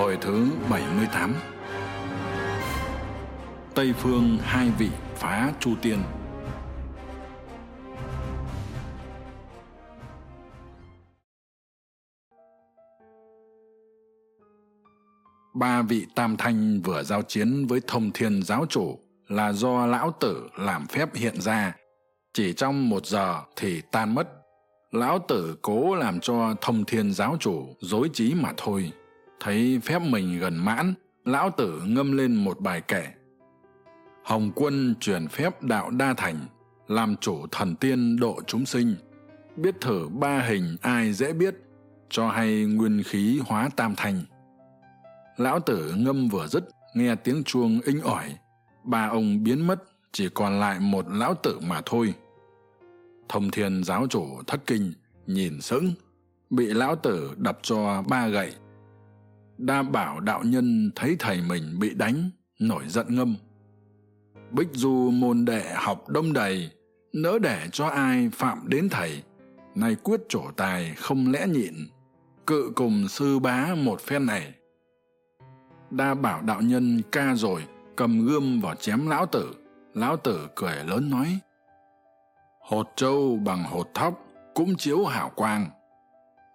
Hồi thứ 78 Tây phương hai vị phá Chu Tiên. Ba vị tam thanh vừa giao chiến với thông thiên giáo chủ là do lão tử làm phép hiện ra, chỉ trong một giờ thì tan mất. Lão tử cố làm cho thông thiên giáo chủ dối trí mà thôi thấy phép mình gần mãn, lão tử ngâm lên một bài kệ. Hồng quân truyền phép đạo đa thành, làm chủ thần tiên độ chúng sinh. Biết thử ba hình ai dễ biết, cho hay nguyên khí hóa tam thành. Lão tử ngâm vừa dứt, nghe tiếng chuông inh ỏi. Ba ông biến mất, chỉ còn lại một lão tử mà thôi. Thông thiên giáo chủ thất kinh, nhìn sững. Bị lão tử đập cho ba gậy đa bảo đạo nhân thấy thầy mình bị đánh, nổi giận ngâm. Bích du môn đệ học đông đầy, nỡ để cho ai phạm đến thầy, nay quyết trổ tài không lẽ nhịn, cự cùng sư bá một phen này. Đa bảo đạo nhân ca rồi, cầm gươm vào chém lão tử lão tử cười lớn nói, hột trâu bằng hột thóc cũng chiếu hảo quang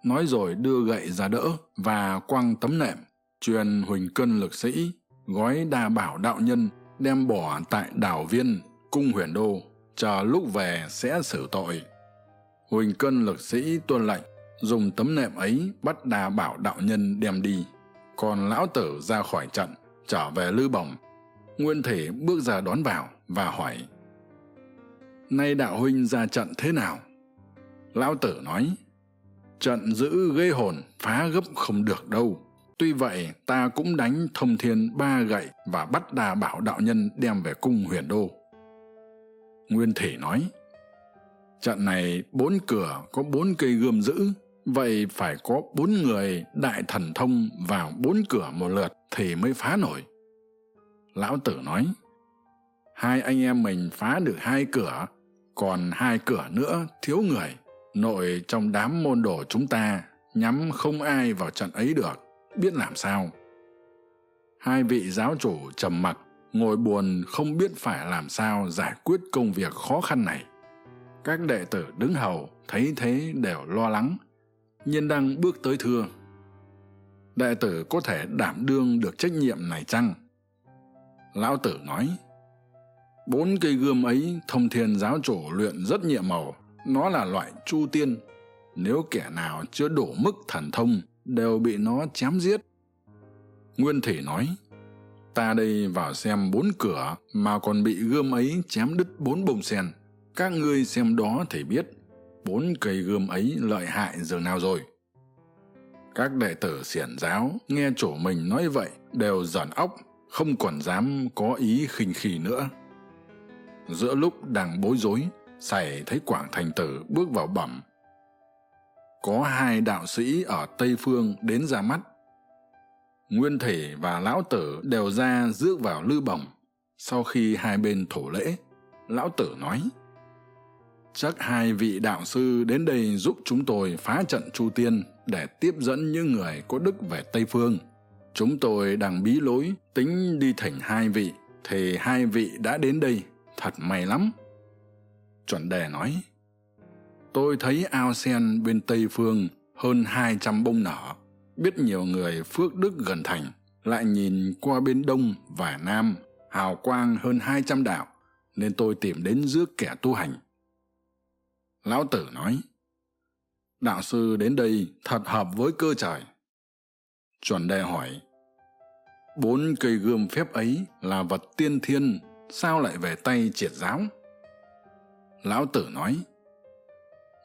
nói rồi đưa gậy ra đỡ và quăng tấm nệm, truyền huỳnh cân lực sĩ gói đa bảo đạo nhân đem bỏ tại đảo viên, cung huyền đô, chờ lúc về sẽ xử tội. Huỳnh cân lực sĩ tuân lệnh, dùng tấm nệm ấy bắt đa bảo đạo nhân đem đi. Còn lão tử ra khỏi trận, trở về lư bồng. Nguyên thể bước ra đón vào và hỏi, nay đạo huynh ra trận thế nào? Lão tử nói trận giữ gây hồn phá gấp không được đâu. Tuy vậy, ta cũng đánh thông thiên ba gậy và bắt đà bảo đạo nhân đem về cung huyền đô. Nguyên thể nói, trận này bốn cửa có bốn cây gươm giữ, vậy phải có bốn người đại thần thông vào bốn cửa một lượt thì mới phá nổi. Lão tử nói, hai anh em mình phá được hai cửa, còn hai cửa nữa thiếu người nội trong đám môn đồ chúng ta nhắm không ai vào trận ấy được, biết làm sao? Hai vị giáo chủ trầm mặc, ngồi buồn không biết phải làm sao giải quyết công việc khó khăn này. Các đệ tử đứng hầu, thấy thế đều lo lắng, nhiên đăng bước tới thưa. Đệ tử có thể đảm đương được trách nhiệm này chăng? Lão tử nói, bốn cây gươm ấy thông thiên giáo chủ luyện rất nhiệm màu nó là loại chu tiên. Nếu kẻ nào chưa đủ mức thần thông, đều bị nó chém giết. Nguyên thể nói, ta đây vào xem bốn cửa mà còn bị gươm ấy chém đứt bốn bông sen. Các ngươi xem đó thì biết, bốn cây gươm ấy lợi hại dường nào rồi. Các đệ tử xiển giáo nghe chủ mình nói vậy đều giởn óc, không còn dám có ý khinh khì nữa. Giữa lúc đang bối rối sảy thấy quảng thành tử bước vào bẩm. Có hai đạo sĩ ở tây phương đến ra mắt. Nguyên thể và lão tử đều ra rước vào lư bổng sau khi hai bên thổ lễ, lão tử nói, chắc hai vị đạo sư đến đây giúp chúng tôi phá trận chu tiên để tiếp dẫn những người có đức về tây phương. Chúng tôi đang bí lối tính đi thỉnh hai vị, thì hai vị đã đến đây, thật may lắm chuẩn đề nói, tôi thấy ao sen bên tây phương hơn hai trăm bông nở, biết nhiều người phước đức gần thành, lại nhìn qua bên đông và nam, hào quang hơn hai trăm đạo, nên tôi tìm đến rước kẻ tu hành. Lão tử nói, đạo sư đến đây thật hợp với cơ trời. Chuẩn đề hỏi, bốn cây gươm phép ấy là vật tiên thiên, sao lại về tay triệt giáo? Lão tử nói,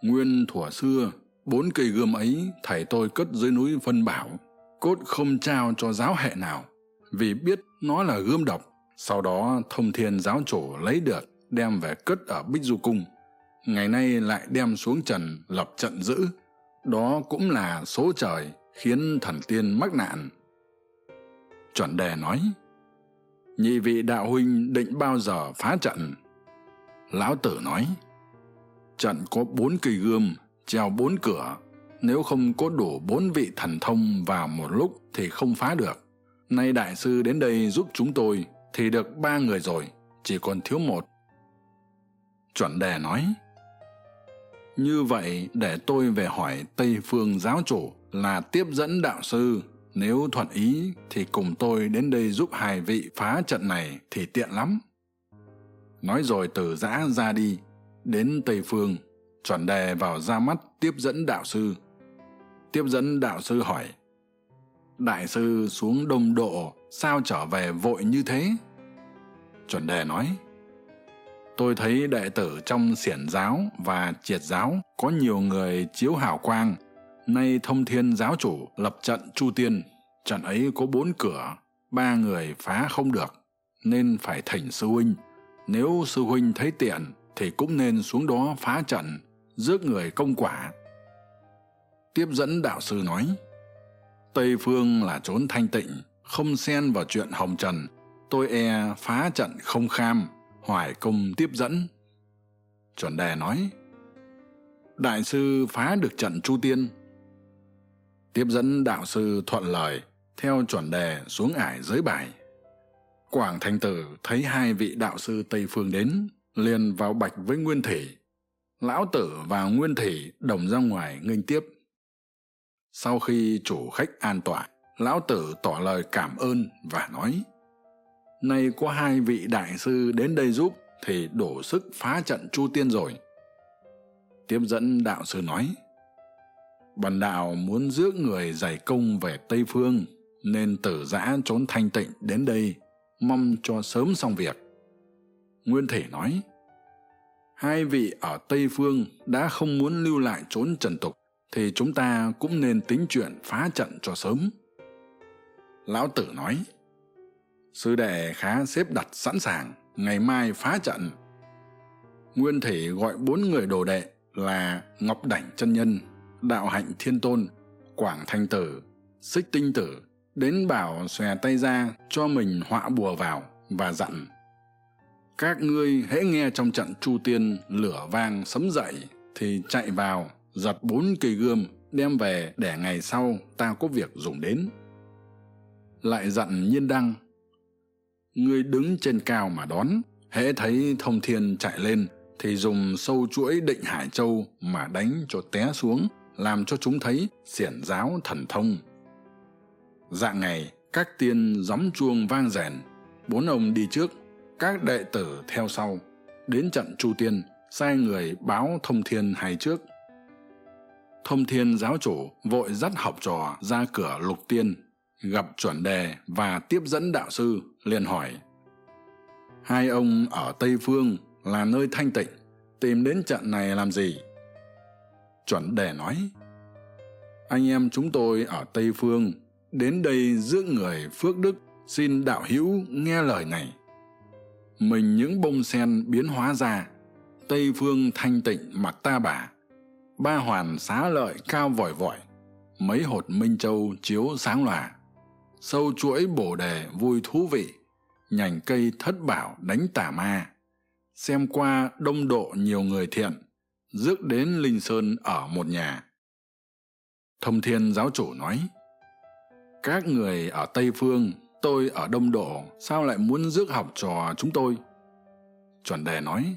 nguyên thuở xưa, bốn cây gươm ấy thầy tôi cất dưới núi vân bảo, cốt không trao cho giáo hệ nào, vì biết nó là gươm độc, sau đó thông thiên giáo chủ lấy được, đem về cất ở bích du cung. Ngày nay lại đem xuống trần lập trận giữ. Đó cũng là số trời khiến thần tiên mắc nạn. Chuẩn đề nói, nhị vị đạo huynh định bao giờ phá trận? Lão tử nói, trận có bốn cây gươm, treo bốn cửa. Nếu không có đủ bốn vị thần thông vào một lúc thì không phá được. Nay đại sư đến đây giúp chúng tôi thì được ba người rồi, chỉ còn thiếu một. Chuẩn đề nói, như vậy để tôi về hỏi tây phương giáo chủ là tiếp dẫn đạo sư. Nếu thuận ý thì cùng tôi đến đây giúp hai vị phá trận này thì tiện lắm nói rồi từ giã ra đi, đến tây phương, chuẩn đề vào ra mắt tiếp dẫn đạo sư. Tiếp dẫn đạo sư hỏi, đại sư xuống đông độ, sao trở về vội như thế? Chuẩn đề nói, tôi thấy đệ tử trong xiển giáo và triệt giáo có nhiều người chiếu hào quang. Nay thông thiên giáo chủ lập trận chu tiên, trận ấy có bốn cửa, ba người phá không được, nên phải thỉnh sư huynh nếu sư huynh thấy tiện, thì cũng nên xuống đó phá trận, rước người công quả. Tiếp dẫn đạo sư nói, tây phương là chốn thanh tịnh, không xen vào chuyện hồng trần. Tôi e phá trận không kham, hoài công tiếp dẫn. Chuẩn đề nói, đại sư phá được trận chu tiên. Tiếp dẫn đạo sư thuận lời, theo chuẩn đề xuống ải giới bài quảng thành tử thấy hai vị đạo sư tây phương đến, liền vào bạch với nguyên thủy. Lão tử và nguyên thủy đồng ra ngoài nghênh tiếp. Sau khi chủ khách an tọa, lão tử tỏ lời cảm ơn và nói, nay có hai vị đại sư đến đây giúp thì đổ sức phá trận chu tiên rồi. Tiếp dẫn đạo sư nói, bần đạo muốn rước người giải công về tây phương nên tử giã trốn thanh tịnh đến đây mong cho sớm xong việc. Nguyên thể nói, hai vị ở tây phương đã không muốn lưu lại trốn trần tục, thì chúng ta cũng nên tính chuyện phá trận cho sớm. Lão tử nói, sư đệ khá xếp đặt sẵn sàng, ngày mai phá trận. Nguyên thể gọi bốn người đồ đệ là ngọc đảnh chân nhân, đạo hạnh thiên tôn, quảng thanh tử, xích tinh tử đến bảo xòe tay ra cho mình họa bùa vào và dặn, các ngươi hễ nghe trong trận chu tiên lửa vang sấm dậy thì chạy vào, giật bốn cây gươm đem về để ngày sau ta có việc dùng đến. Lại dặn nhiên đăng, ngươi đứng trên cao mà đón, hễ thấy thông thiên chạy lên thì dùng sâu chuỗi định hải châu mà đánh cho té xuống, làm cho chúng thấy xiển giáo thần thông dạng ngày, các tiên gióng chuông vang rèn. Bốn ông đi trước, các đệ tử theo sau. Đến trận chu tiên, sai người báo thông thiên hay trước. Thông thiên giáo chủ vội dắt học trò ra cửa lục tiên, gặp chuẩn đề và tiếp dẫn đạo sư, liền hỏi. Hai ông ở tây phương là nơi thanh tịnh, tìm đến trận này làm gì? Chuẩn đề nói. Anh em chúng tôi ở tây phương đến đây giữa người phước đức, xin đạo hữu nghe lời này. Mình những bông sen biến hóa ra, tây phương thanh tịnh mặc ta bà. Ba hoàn xá lợi cao vòi vọi, mấy hột minh châu chiếu sáng lòa. Sâu chuỗi bổ đề vui thú vị, nhành cây thất bảo đánh tà ma. Xem qua đông độ nhiều người thiện, rước đến linh sơn ở một nhà. Thông thiên giáo chủ nói các người ở tây phương, tôi ở đông độ, sao lại muốn rước học trò chúng tôi? Chuẩn đề nói,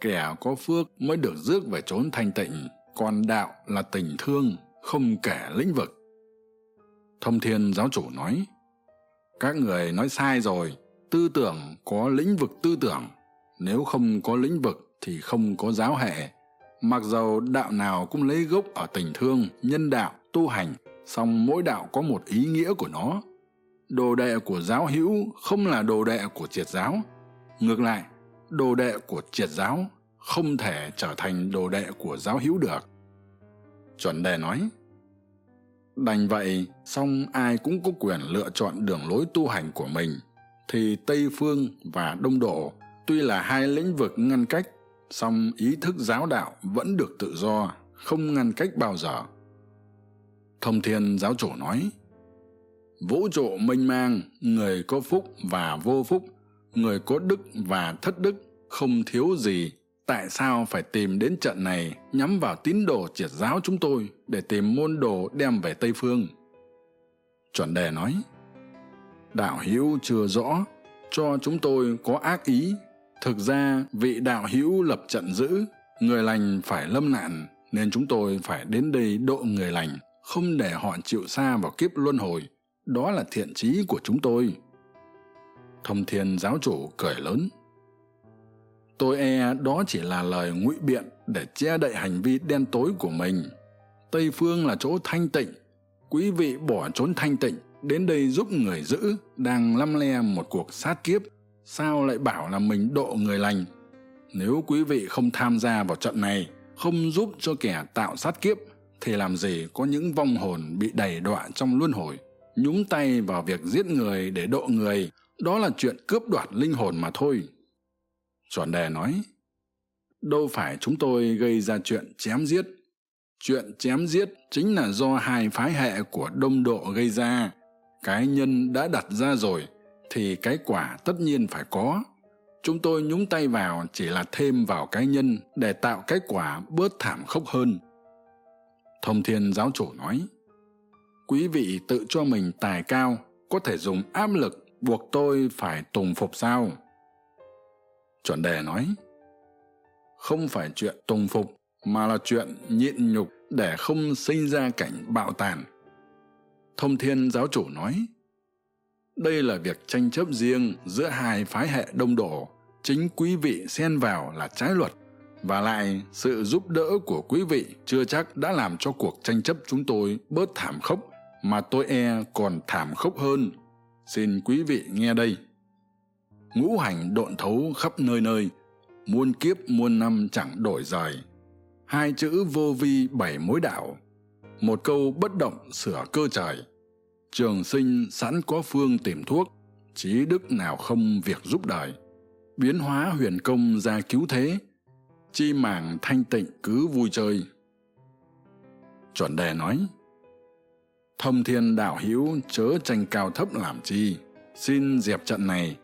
kẻ có phước mới được rước về trốn thanh tịnh, còn đạo là tình thương, không kể lĩnh vực. Thông thiên giáo chủ nói, các người nói sai rồi, tư tưởng có lĩnh vực tư tưởng. Nếu không có lĩnh vực thì không có giáo hệ. Mặc dầu đạo nào cũng lấy gốc ở tình thương, nhân đạo, tu hành song mỗi đạo có một ý nghĩa của nó. Đồ đệ của giáo hữu không là đồ đệ của triệt giáo. Ngược lại, đồ đệ của triệt giáo không thể trở thành đồ đệ của giáo hữu được. Chuẩn đề nói, đành vậy, song ai cũng có quyền lựa chọn đường lối tu hành của mình, thì tây phương và đông độ tuy là hai lĩnh vực ngăn cách, song ý thức giáo đạo vẫn được tự do, không ngăn cách bao giờ thông thiên giáo chủ nói, vũ trụ mênh mang, người có phúc và vô phúc, người có đức và thất đức, không thiếu gì. Tại sao phải tìm đến trận này, nhắm vào tín đồ triệt giáo chúng tôi để tìm môn đồ đem về tây phương? Chuẩn đề nói, đạo hữu chưa rõ, cho chúng tôi có ác ý. Thực ra, vị đạo hữu lập trận giữ, người lành phải lâm nạn, nên chúng tôi phải đến đây độ người lành không để họ chịu xa vào kiếp luân hồi. Đó là thiện trí của chúng tôi. Thông thiên giáo chủ cười lớn. Tôi e đó chỉ là lời ngụy biện để che đậy hành vi đen tối của mình. Tây phương là chỗ thanh tịnh. Quý vị bỏ trốn thanh tịnh, đến đây giúp người giữ đang lăm le một cuộc sát kiếp. Sao lại bảo là mình độ người lành? Nếu quý vị không tham gia vào trận này, không giúp cho kẻ tạo sát kiếp thì làm gì có những vong hồn bị đầy đọa trong luân hồi, nhúng tay vào việc giết người để độ người. Đó là chuyện cướp đoạt linh hồn mà thôi. Chuẩn đề nói, đâu phải chúng tôi gây ra chuyện chém giết. Chuyện chém giết chính là do hai phái hệ của đông độ gây ra. Cái nhân đã đặt ra rồi thì cái quả tất nhiên phải có. Chúng tôi nhúng tay vào chỉ là thêm vào cái nhân để tạo cái quả bớt thảm khốc hơn thông thiên giáo chủ nói, quý vị tự cho mình tài cao, có thể dùng áp lực buộc tôi phải tùng phục sao? Chuẩn đề nói, không phải chuyện tùng phục, mà là chuyện nhịn nhục để không sinh ra cảnh bạo tàn. Thông thiên giáo chủ nói, đây là việc tranh chấp riêng giữa hai phái hệ đông đổ. Chính quý vị xen vào là trái luật và lại, sự giúp đỡ của quý vị chưa chắc đã làm cho cuộc tranh chấp chúng tôi bớt thảm khốc, mà tôi e còn thảm khốc hơn. Xin quý vị nghe đây. Ngũ hành độn thấu khắp nơi nơi, muôn kiếp muôn năm chẳng đổi rời hai chữ vô vi bảy mối đạo, một câu bất động sửa cơ trời trường sinh sẵn có phương tìm thuốc trí đức nào không việc giúp đời biến hóa huyền công ra cứu thế chi màng thanh tịnh cứ vui chơi. Chuẩn đề nói, thông thiên đạo hữu chớ tranh cao thấp làm chi. Xin dẹp trận này,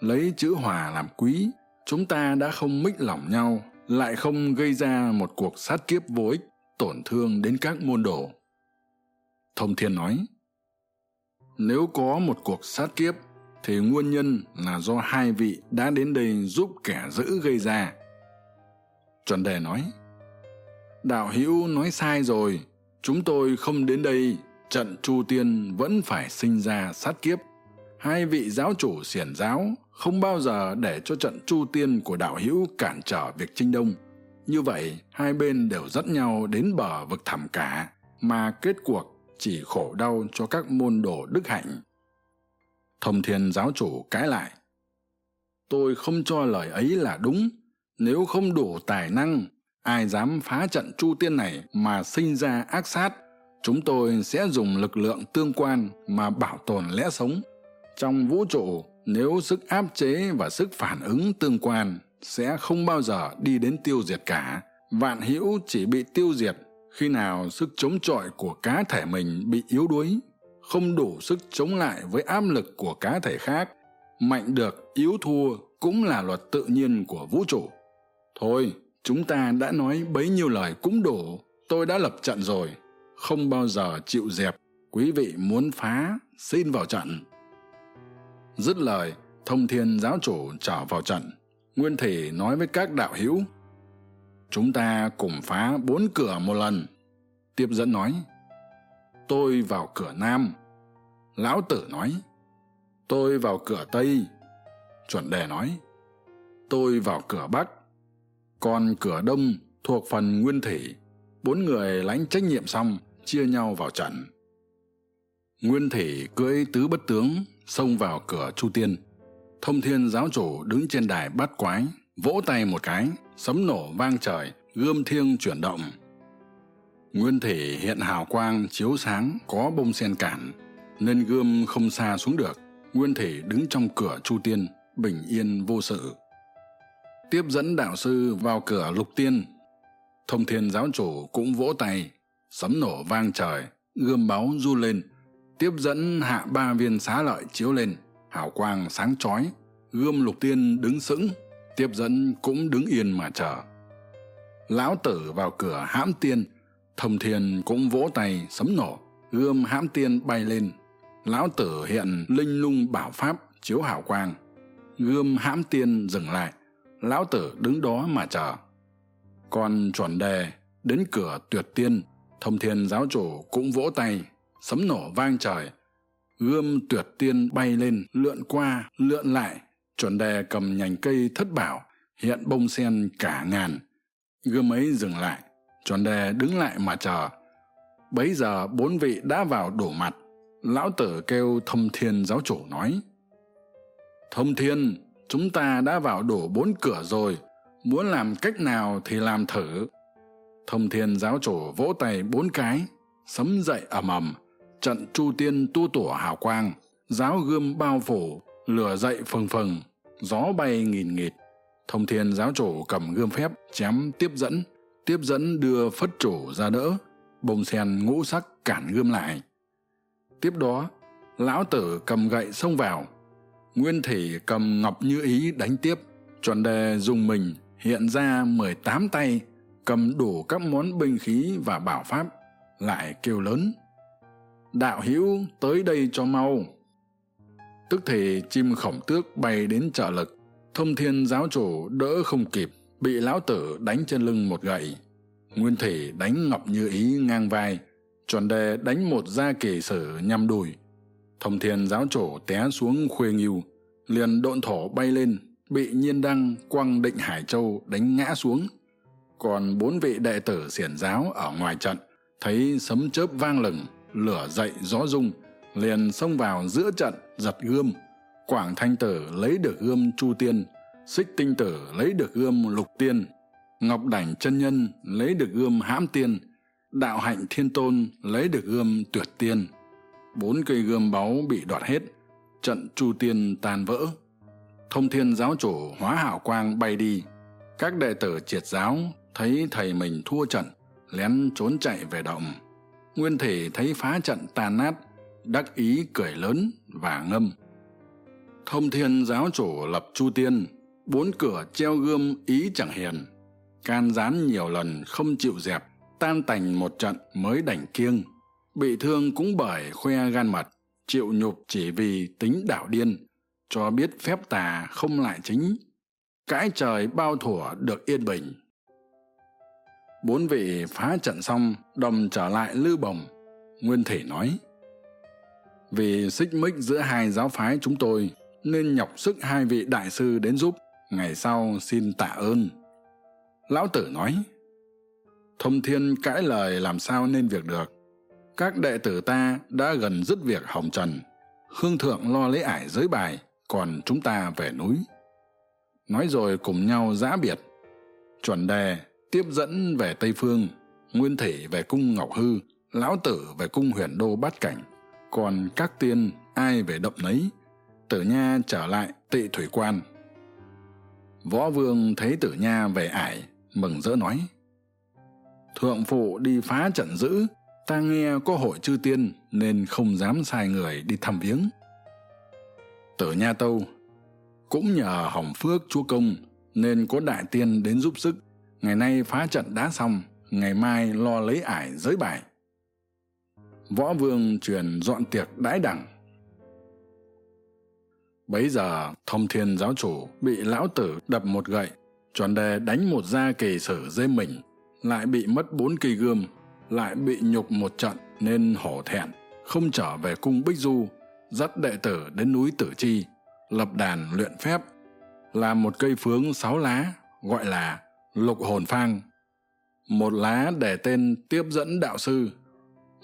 lấy chữ hòa làm quý. Chúng ta đã không mích lỏng nhau, lại không gây ra một cuộc sát kiếp vô ích, tổn thương đến các môn đồ. Thông thiên nói, nếu có một cuộc sát kiếp, thì nguyên nhân là do hai vị đã đến đây giúp kẻ giữ gây ra chuẩn đề nói, đạo hữu nói sai rồi, chúng tôi không đến đây, trận chu tiên vẫn phải sinh ra sát kiếp. Hai vị giáo chủ xiển giáo không bao giờ để cho trận chu tiên của đạo hữu cản trở việc chinh đông. Như vậy, hai bên đều dắt nhau đến bờ vực thẳm cả, mà kết cuộc chỉ khổ đau cho các môn đồ đức hạnh. Thông thiên giáo chủ cãi lại, tôi không cho lời ấy là đúng nếu không đủ tài năng, ai dám phá trận chu tiên này mà sinh ra ác sát, chúng tôi sẽ dùng lực lượng tương quan mà bảo tồn lẽ sống. Trong vũ trụ, nếu sức áp chế và sức phản ứng tương quan sẽ không bao giờ đi đến tiêu diệt cả. Vạn hữu chỉ bị tiêu diệt, khi nào sức chống chọi của cá thể mình bị yếu đuối, không đủ sức chống lại với áp lực của cá thể khác, mạnh được, yếu thua cũng là luật tự nhiên của vũ trụ thôi, chúng ta đã nói bấy nhiêu lời cũng đủ. Tôi đã lập trận rồi. Không bao giờ chịu dẹp. Quý vị muốn phá, xin vào trận. Dứt lời, thông thiên giáo chủ trở vào trận. Nguyên thủy nói với các đạo hữu, chúng ta cùng phá bốn cửa một lần. Tiếp dẫn nói, tôi vào cửa nam. Lão tử nói, tôi vào cửa tây. Chuẩn đề nói, tôi vào cửa bắc còn cửa đông thuộc phần nguyên thủy. Bốn người lãnh trách nhiệm xong, chia nhau vào trận. Nguyên thủy cưỡi tứ bất tướng, xông vào cửa chu tiên. Thông thiên giáo chủ đứng trên đài bát quái, vỗ tay một cái, sấm nổ vang trời, gươm thiêng chuyển động. Nguyên thể hiện hào quang chiếu sáng, có bông sen cản nên gươm không xa xuống được. Nguyên thể đứng trong cửa chu tiên, bình yên vô sự tiếp dẫn đạo sư vào cửa lục tiên. Thông thiên giáo chủ cũng vỗ tay, sấm nổ vang trời, gươm báu du lên, tiếp dẫn hạ ba viên xá lợi chiếu lên, hào quang sáng chói, gươm lục tiên đứng sững, tiếp dẫn cũng đứng yên mà chờ. Lão tử vào cửa hãm tiên, thông thiên cũng vỗ tay sấm nổ, gươm hãm tiên bay lên. Lão tử hiện linh lung bảo pháp chiếu hào quang, gươm hãm tiên dừng lại lão tử đứng đó mà chờ. Còn chuẩn đề, đến cửa tuyệt tiên, thông thiên giáo chủ cũng vỗ tay, sấm nổ vang trời. Gươm tuyệt tiên bay lên, lượn qua, lượn lại. Chuẩn đề cầm nhành cây thất bảo, hiện bông sen cả ngàn. Gươm ấy dừng lại, chuẩn đề đứng lại mà chờ. Bấy giờ bốn vị đã vào đổ mặt. Lão tử kêu thông thiên giáo chủ nói, thông thiên chúng ta đã vào đổ bốn cửa rồi. Muốn làm cách nào thì làm thử. Thông thiên giáo chủ vỗ tay bốn cái, sấm dậy ầm ầm. Trận chu tiên tu tủa hào quang, giáo gươm bao phủ, lửa dậy phừng phừng, gió bay nghìn nghịt. Thông thiên giáo chủ cầm gươm phép chém tiếp dẫn tiếp dẫn đưa phất chủ ra đỡ, bông sen ngũ sắc cản gươm lại. Tiếp đó, lão tử cầm gậy xông vào nguyên thủy cầm ngọc như ý đánh tiếp chuẩn đề dùng mình, hiện ra mười tám tay, cầm đủ các món binh khí và bảo pháp, lại kêu lớn, đạo hữu, tới đây cho mau. Tức thì chim khổng tước bay đến trợ lực, thông thiên giáo chủ đỡ không kịp, bị lão tử đánh trên lưng một gậy. Nguyên thủy đánh ngọc như ý ngang vai chuẩn đề đánh một gia kỳ sử nhằm đùi thông thiên giáo chủ té xuống khuê nghiêu liền độn thổ bay lên, bị nhiên đăng quăng định hải châu đánh ngã xuống. Còn bốn vị đệ tử xiển giáo ở ngoài trận thấy sấm chớp vang lừng, lửa dậy gió rung, liền xông vào giữa trận giật gươm. Quảng thanh tử lấy được gươm chu tiên, xích tinh tử lấy được gươm lục tiên, ngọc đảnh chân nhân lấy được gươm hãm tiên, đạo hạnh thiên tôn lấy được gươm tuyệt tiên bốn cây gươm báu bị đoạt hết, trận chu tiên tan vỡ. Thông thiên giáo chủ hóa hảo quang bay đi. Các đệ tử triệt giáo thấy thầy mình thua trận, lén trốn chạy về động. Nguyên thể thấy phá trận tan nát, đắc ý cười lớn và ngâm. Thông thiên giáo chủ lập chu tiên, bốn cửa treo gươm ý chẳng hiền. Can gián nhiều lần không chịu dẹp, tan tành một trận mới đành kiêng bị thương cũng bởi khoe gan mật, chịu nhục chỉ vì tính đảo điên, cho biết phép tà không lại chính. Cãi trời bao thủa được yên bình. Bốn vị phá trận xong, đồng trở lại lư bồng. Nguyên thể nói, vì xích mích giữa hai giáo phái chúng tôi, nên nhọc sức hai vị đại sư đến giúp, ngày sau xin tạ ơn. Lão tử nói, thông thiên cãi lời làm sao nên việc được? Các đệ tử ta đã gần dứt việc hồng trần, hương thượng lo lấy ải giới bài, còn chúng ta về núi nói rồi cùng nhau giã biệt, chuẩn đề tiếp dẫn về tây phương, nguyên thể về cung ngọc hư, lão tử về cung huyền đô bát cảnh, còn các tiên ai về động nấy, tử nha trở lại tị thủy quan võ vương thấy tử nha về ải, mừng rỡ nói, thượng phụ đi phá trận giữ ta nghe có hội chư tiên nên không dám sai người đi thăm viếng. Tử nha tâu, cũng nhờ hỏng phước chúa công nên có đại tiên đến giúp sức. Ngày nay phá trận đã xong, ngày mai lo lấy ải giới bài. Võ vương truyền dọn tiệc đãi đẳng. Bấy giờ thông thiên giáo chủ bị lão tử đập một gậy chuẩn đề đánh một gia kỳ sử dê mình, lại bị mất bốn cây gươm lại bị nhục một trận nên hổ thẹn, không trở về cung bích du, dắt đệ tử đến núi tử chi, lập đàn luyện phép, làm một cây phướng sáu lá, gọi là lục hồn phang. Một lá để tên tiếp dẫn đạo sư,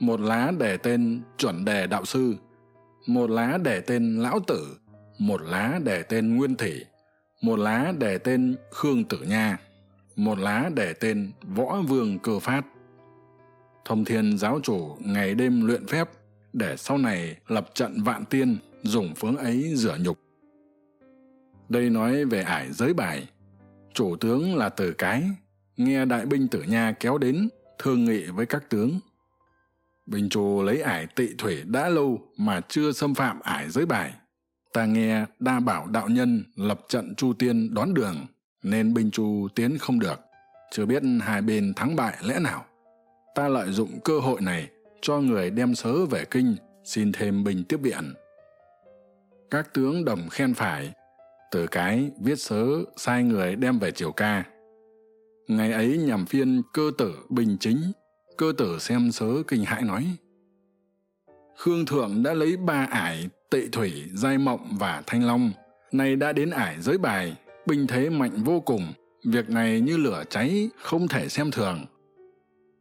một lá để tên chuẩn đề đạo sư, một lá để tên lão tử, một lá để tên nguyên thủy, một lá để tên khương tử nha, một lá để tên võ vương cơ phát thông thiên giáo chủ ngày đêm luyện phép để sau này lập trận vạn tiên, dùng phương ấy rửa nhục. Đây nói về ải giới bài. Chủ tướng là từ cái, nghe đại binh tử nha kéo đến, thương nghị với các tướng. Bình trù lấy ải tị thủy đã lâu mà chưa xâm phạm ải giới bài. Ta nghe đa bảo đạo nhân lập trận chu tiên đón đường, nên binh chu tiến không được. Chưa biết hai bên thắng bại lẽ nào ta lợi dụng cơ hội này cho người đem sớ về kinh xin thêm binh tiếp viện các tướng đồng khen phải, từ cái viết sớ sai người đem về triều ca. Ngày ấy nhằm phiên cơ tử bình chính, cơ tử xem sớ kinh hãi nói, khương thượng đã lấy ba ải tệ thủy, giai mộng và thanh long, nay đã đến ải giới bài, binh thế mạnh vô cùng, việc này như lửa cháy không thể xem thường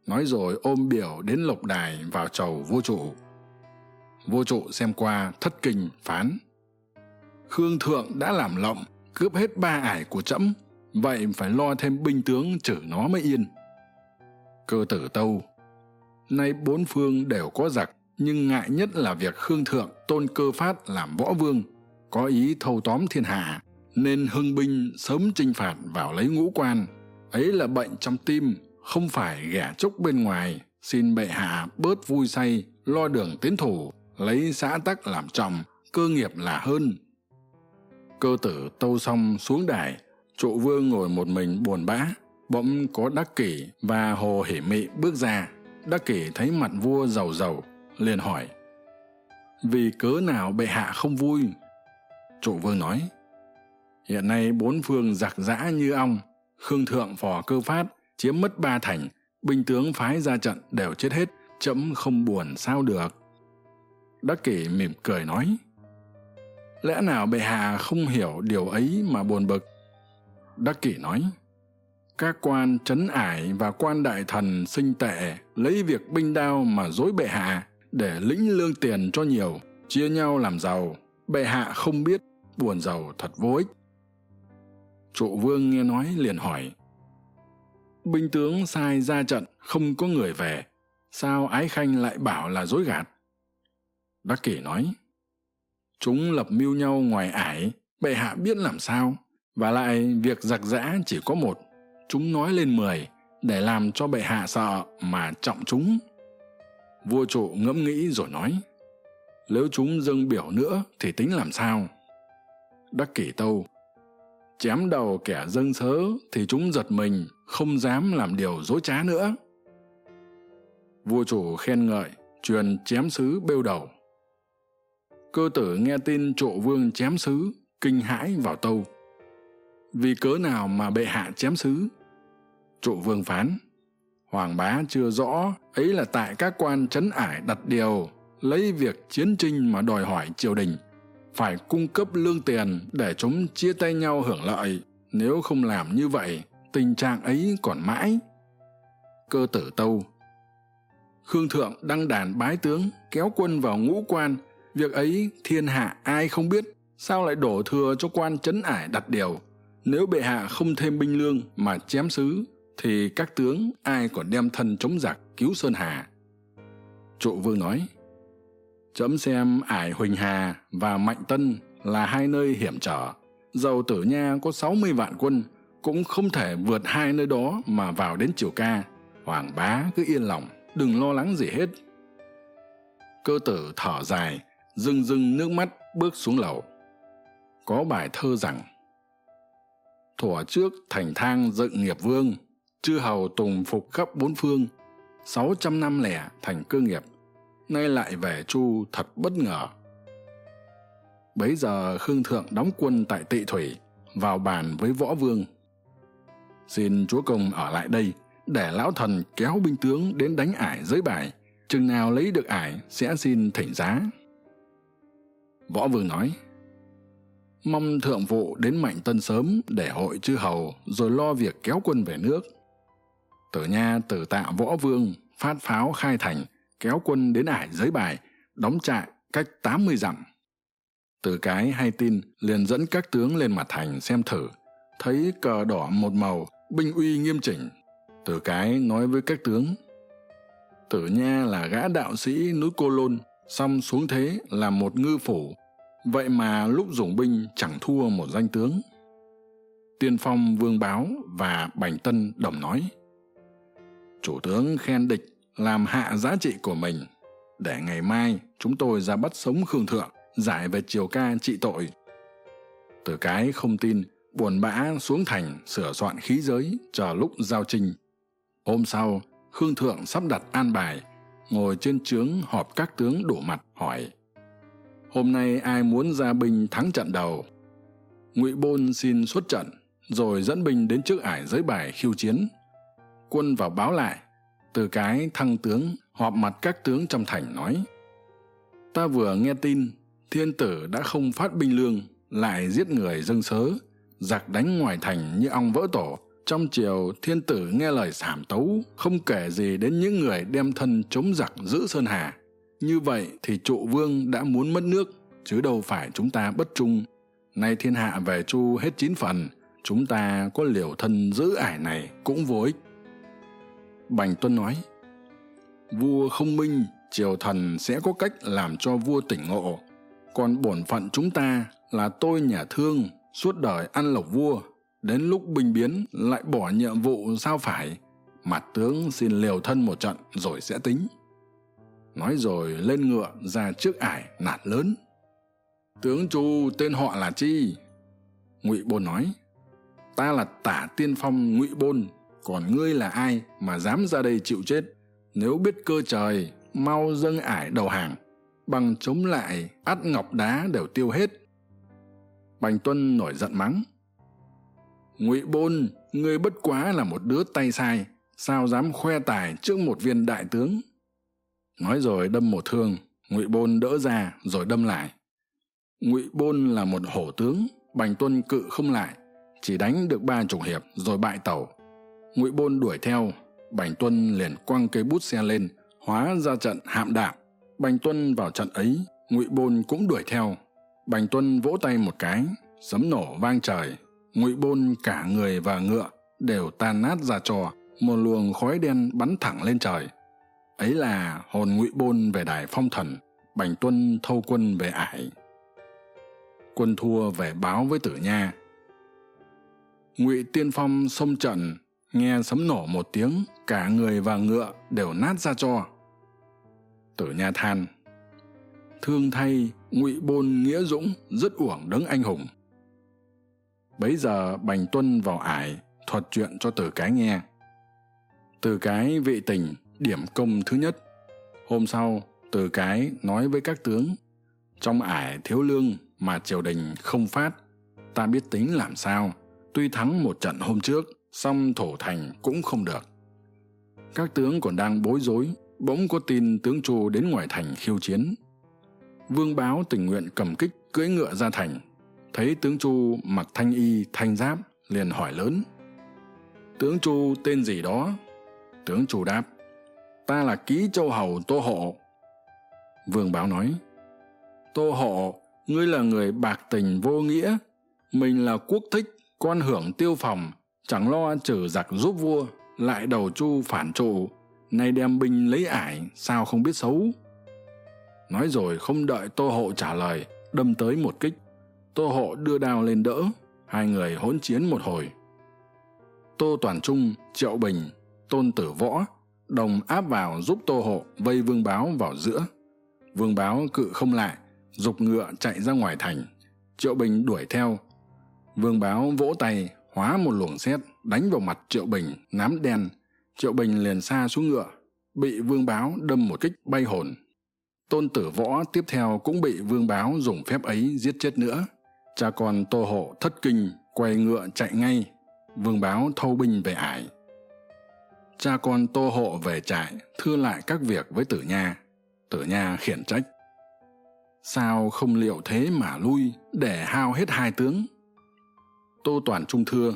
nói rồi ôm biểu đến lộc đài vào chầu vô trụ. Vô trụ xem qua thất kinh, phán. Khương thượng đã làm lộng, cướp hết ba ải của trẫm, vậy phải lo thêm binh tướng chử nó mới yên. Cơ tử tâu, nay bốn phương đều có giặc, nhưng ngại nhất là việc khương thượng tôn cơ phát làm võ vương, có ý thâu tóm thiên hạ, nên hưng binh sớm chinh phạt vào lấy ngũ quan. Ấy là bệnh trong tim không phải ghẻ trúc bên ngoài, xin bệ hạ bớt vui say, lo đường tiến thủ, lấy xã tắc làm trọng, cơ nghiệp là hơn. Cơ tử tâu xong xuống đài, trụ vương ngồi một mình buồn bã, bỗng có đắc kỷ và hồ hỉ mị bước ra. Đắc kỷ thấy mặt vua giàu giàu, liền hỏi, vì cớ nào bệ hạ không vui? Trụ vương nói, hiện nay bốn phương giặc giã như ong, khương thượng phò cơ phát chiếm mất ba thành, binh tướng phái ra trận đều chết hết trẫm không buồn sao được. Đắc kỷ mỉm cười nói, lẽ nào bệ hạ không hiểu điều ấy mà buồn bực? Đắc kỷ nói, các quan trấn ải và quan đại thần sinh tệ lấy việc binh đao mà dối bệ hạ để lĩnh lương tiền cho nhiều, chia nhau làm giàu, bệ hạ không biết, buồn giàu thật vô ích. Trụ vương nghe nói liền hỏi binh tướng sai ra trận, không có người về. Sao ái khanh lại bảo là dối gạt? Đắc kỷ nói, chúng lập mưu nhau ngoài ải, bệ hạ biết làm sao? Và lại việc giặc giã chỉ có một, chúng nói lên mười, để làm cho bệ hạ sợ mà trọng chúng. Vua trụ ngẫm nghĩ rồi nói, nếu chúng dâng biểu nữa thì tính làm sao? Đắc kỷ tâu chém đầu kẻ dâng sớ thì chúng giật mình, không dám làm điều dối trá nữa. Vua chủ khen ngợi, truyền chém sứ bêu đầu. Cơ tử nghe tin trộ vương chém sứ, kinh hãi vào tâu. Vì cớ nào mà bệ hạ chém sứ? Trụ vương phán, hoàng bá chưa rõ, ấy là tại các quan trấn ải đặt điều, lấy việc chiến tranh mà đòi hỏi triều đình phải cung cấp lương tiền để chúng chia tay nhau hưởng lợi. Nếu không làm như vậy, tình trạng ấy còn mãi. Cơ tử tâu. Khương thượng đăng đàn bái tướng, kéo quân vào ngũ quan. Việc ấy thiên hạ ai không biết, sao lại đổ thừa cho quan trấn ải đặt điều? Nếu bệ hạ không thêm binh lương mà chém sứ thì các tướng ai còn đem thân chống giặc cứu sơn hà? Trụ vương nói chấm xem ải huỳnh hà và mạnh tân là hai nơi hiểm trở. Dầu tử nha có sáu mươi vạn quân, cũng không thể vượt hai nơi đó mà vào đến triều ca. Hoàng bá cứ yên lòng, đừng lo lắng gì hết. Cơ tử thở dài, rưng rưng nước mắt bước xuống lầu. Có bài thơ rằng, thuở trước thành thang dựng nghiệp vương, chư hầu tùng phục khắp bốn phương, sáu trăm năm lẻ thành cơ nghiệp nay lại về chu thật bất ngờ. Bấy giờ khương thượng đóng quân tại tị thủy, vào bàn với võ vương. Xin chúa công ở lại đây, để lão thần kéo binh tướng đến đánh ải dưới bài. Chừng nào lấy được ải sẽ xin thỉnh giá. Võ vương nói, mong thượng vụ đến mạnh tân sớm để hội chư hầu rồi lo việc kéo quân về nước. Tử nha tử tạ võ vương phát pháo khai thành kéo quân đến ải giới bài, đóng trại cách tám mươi dặm. Từ cái hay tin, liền dẫn các tướng lên mặt thành xem thử, thấy cờ đỏ một màu, binh uy nghiêm chỉnh. Từ cái nói với các tướng, tử nha là gã đạo sĩ núi cô lôn xong xuống thế là một ngư phủ. Vậy mà lúc dùng binh chẳng thua một danh tướng. Tiên phong vương báo và bành tân đồng nói, chủ tướng khen địch làm hạ giá trị của mình, để ngày mai chúng tôi ra bắt sống khương thượng, giải về triều ca trị tội. Từ cái không tin, buồn bã xuống thành sửa soạn khí giới chờ lúc giao trinh hôm sau, khương thượng sắp đặt an bài, ngồi trên trướng họp các tướng đủ mặt hỏi, hôm nay ai muốn ra binh thắng trận đầu? Ngụy bôn xin xuất trận, rồi dẫn binh đến trước ải giới bài khiêu chiến. Quân vào báo lại từ cái thăng tướng họp mặt các tướng trong thành nói, ta vừa nghe tin, thiên tử đã không phát binh lương, lại giết người dâng sớ, giặc đánh ngoài thành như ong vỡ tổ. Trong triều, thiên tử nghe lời sảm tấu, không kể gì đến những người đem thân chống giặc giữ sơn hà. Như vậy thì trụ vương đã muốn mất nước, chứ đâu phải chúng ta bất trung. Nay thiên hạ về chu hết chín phần, chúng ta có liều thân giữ ải này cũng vô ích bành tuân nói, vua không minh, triều thần sẽ có cách làm cho vua tỉnh ngộ. Còn bổn phận chúng ta là tôi nhà thương, suốt đời ăn lộc vua. Đến lúc bình biến, lại bỏ nhiệm vụ sao phải? Mặt tướng xin liều thân một trận rồi sẽ tính. Nói rồi lên ngựa ra trước ải nạt lớn. Tướng chu, tên họ là chi? Ngụy bôn nói, ta là tả tiên phong ngụy bôn còn ngươi là ai mà dám ra đây chịu chết? Nếu biết cơ trời, mau dâng ải đầu hàng, bằng chống lại ắt ngọc đá đều tiêu hết. Bành tuân nổi giận mắng. Ngụy bôn, ngươi bất quá là một đứa tay sai, sao dám khoe tài trước một viên đại tướng? Nói rồi đâm một thương, ngụy bôn đỡ ra rồi đâm lại. Ngụy bôn là một hổ tướng, bành tuân cự không lại, chỉ đánh được ba chục hiệp rồi bại tẩu ngụy bôn đuổi theo, bành tuân liền quăng cây bút xe lên, hóa ra trận hạm đạm. Bành tuân vào trận ấy, ngụy bôn cũng đuổi theo. Bành tuân vỗ tay một cái, sấm nổ vang trời. Ngụy bôn cả người và ngựa đều tan nát ra trò một luồng khói đen bắn thẳng lên trời. Ấy là hồn ngụy bôn về đài phong thần, bành tuân thâu quân về ải. Quân thua về báo với tử nha. Ngụy tiên phong xông trận nghe sấm nổ một tiếng, cả người và ngựa đều nát ra cho. Tử nha than, thương thay ngụy bôn nghĩa dũng rất uổng đấng anh hùng. Bấy giờ bành tuân vào ải thuật chuyện cho tử cái nghe. Từ cái vị tình điểm công thứ nhất. Hôm sau từ cái nói với các tướng, trong ải thiếu lương mà triều đình không phát, ta biết tính làm sao, tuy thắng một trận hôm trước song thổ thành cũng không được. Các tướng còn đang bối rối, bỗng có tin tướng chu đến ngoài thành khiêu chiến. Vương báo tình nguyện cầm kích cưỡi ngựa ra thành. Thấy tướng chu mặc thanh y, thanh giáp, liền hỏi lớn. Tướng chu tên gì đó? Tướng chu đáp, ta là ký châu hầu tô hộ. Vương báo nói, tô hộ, ngươi là người bạc tình vô nghĩa. Mình là quốc thích, con hưởng tiêu phòng chẳng lo trừ giặc giúp vua, lại đầu chu phản trụ, nay đem binh lấy ải, sao không biết xấu? Nói rồi không đợi tô hộ trả lời, đâm tới một kích. Tô hộ đưa đao lên đỡ, hai người hỗn chiến một hồi. Tô toàn trung, triệu bình, tôn tử võ, đồng áp vào giúp tô hộ vây vương báo vào giữa. Vương báo cự không lại, giục ngựa chạy ra ngoài thành. Triệu bình đuổi theo. Vương báo vỗ tay hóa một luồng xét đánh vào mặt triệu bình, nám đen. Triệu bình liền xa xuống ngựa, bị vương báo đâm một kích bay hồn. Tôn tử võ tiếp theo cũng bị vương báo dùng phép ấy giết chết nữa. Cha con tô hộ thất kinh, quay ngựa chạy ngay. Vương báo thâu binh về ải. Cha con tô hộ về trại, thưa lại các việc với tử nha. Tử nha khiển trách. Sao không liệu thế mà lui, để hao hết hai tướng? Tô toàn trung thưa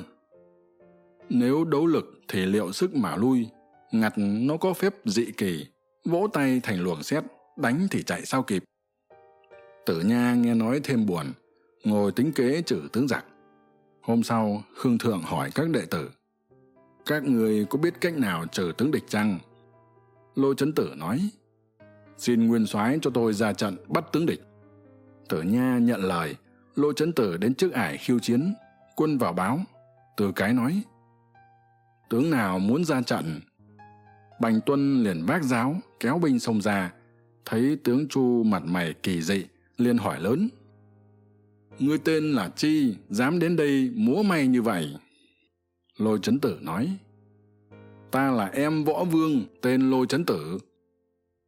nếu đấu lực thì liệu sức mà lui, ngặt nó có phép dị kỳ, vỗ tay thành luồng xét đánh thì chạy sao kịp. Tử nha nghe nói thêm buồn, ngồi tính kế trừ tướng giặc. Hôm sau, khương thượng hỏi các đệ tử, các người có biết cách nào trừ tướng địch chăng? Lôi trấn tử nói, xin nguyên soái cho tôi ra trận bắt tướng địch. Tử nha nhận lời lôi trấn tử đến trước ải khiêu chiến quân vào báo. Từ cái nói, tướng nào muốn ra trận? Bành tuân liền vác giáo, kéo binh xông ra. Thấy tướng chu mặt mày kỳ dị, liền hỏi lớn, ngươi tên là chi, dám đến đây múa may như vậy? Lôi chấn tử nói, ta là em võ vương, tên lôi chấn tử.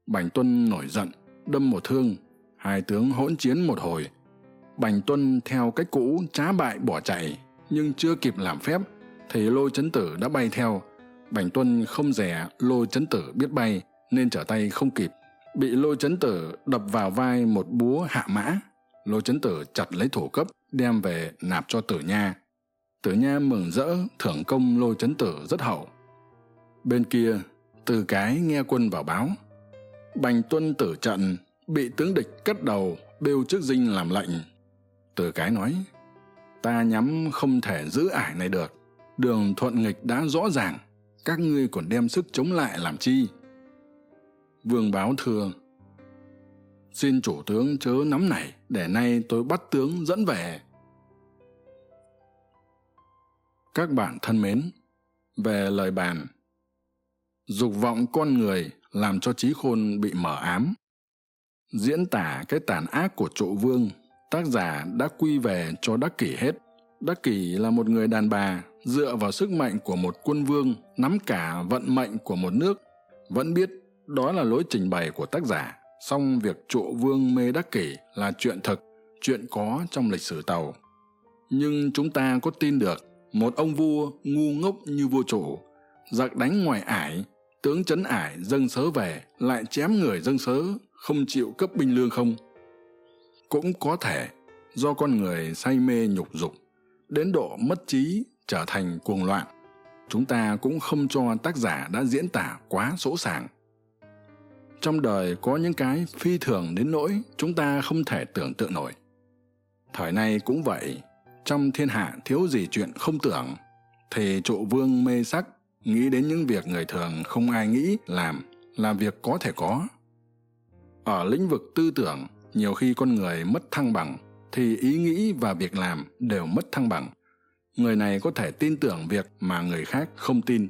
Bành tuân nổi giận, đâm một thương. Hai tướng hỗn chiến một hồi bành tuân theo cách cũ trá bại bỏ chạy nhưng chưa kịp làm phép thì lôi chấn tử đã bay theo. Bành tuân không rẻ, lôi chấn tử biết bay nên trở tay không kịp. Bị lôi chấn tử đập vào vai một búa hạ mã lôi chấn tử chặt lấy thủ cấp đem về nạp cho tử nha. Tử nha mừng rỡ thưởng công lôi chấn tử rất hậu. Bên kia từ cái nghe quân vào báo. Bành tuân tử trận bị tướng địch cắt đầu bêu trước dinh làm lệnh từ cái nói, ta nhắm không thể giữ ải này được. Đường thuận nghịch đã rõ ràng. Các ngươi còn đem sức chống lại làm chi? Vương báo thưa, xin chủ tướng chớ nắm này để nay tôi bắt tướng dẫn về. Các bạn thân mến, về lời bàn. Dục vọng con người làm cho trí khôn bị mở ám, diễn tả cái tàn ác của trụ vương tác giả đã quy về cho đắc kỷ hết. Đắc kỷ là một người đàn bà, dựa vào sức mạnh của một quân vương, nắm cả vận mệnh của một nước. Vẫn biết đó là lối trình bày của tác giả, song việc trụ vương mê đắc kỷ là chuyện thực, chuyện có trong lịch sử tàu. Nhưng chúng ta có tin được, một ông vua ngu ngốc như vua chủ, giặc đánh ngoài ải, tướng trấn ải dâng sớ về, lại chém người dâng sớ, không chịu cấp binh lương không? Cũng có thể do con người say mê nhục dục, đến độ mất trí trở thành cuồng loạn. Chúng ta cũng không cho tác giả đã diễn tả quá sỗ sàng. Trong đời có những cái phi thường đến nỗi chúng ta không thể tưởng tượng nổi. Thời nay cũng vậy, trong thiên hạ thiếu gì chuyện không tưởng, thì trụ vương mê sắc, nghĩ đến những việc người thường không ai nghĩ làm là việc có thể có. Ở lĩnh vực tư tưởng nhiều khi con người mất thăng bằng thì ý nghĩ và việc làm đều mất thăng bằng. Người này có thể tin tưởng việc mà người khác không tin,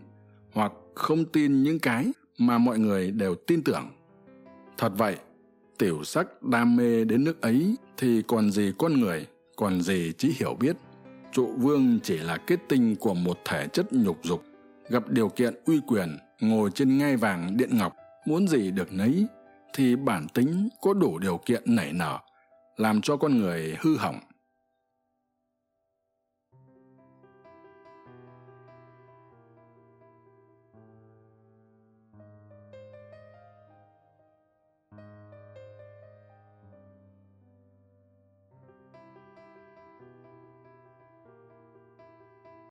hoặc không tin những cái mà mọi người đều tin tưởng. Thật vậy, tiểu sắc đam mê đến nước ấy thì còn gì con người, còn gì trí hiểu biết. Trụ vương chỉ là kết tinh của một thể chất nhục dục, gặp điều kiện uy quyền, ngồi trên ngai vàng điện ngọc, muốn gì được nấy thì bản tính có đủ điều kiện nảy nở, làm cho con người hư hỏng.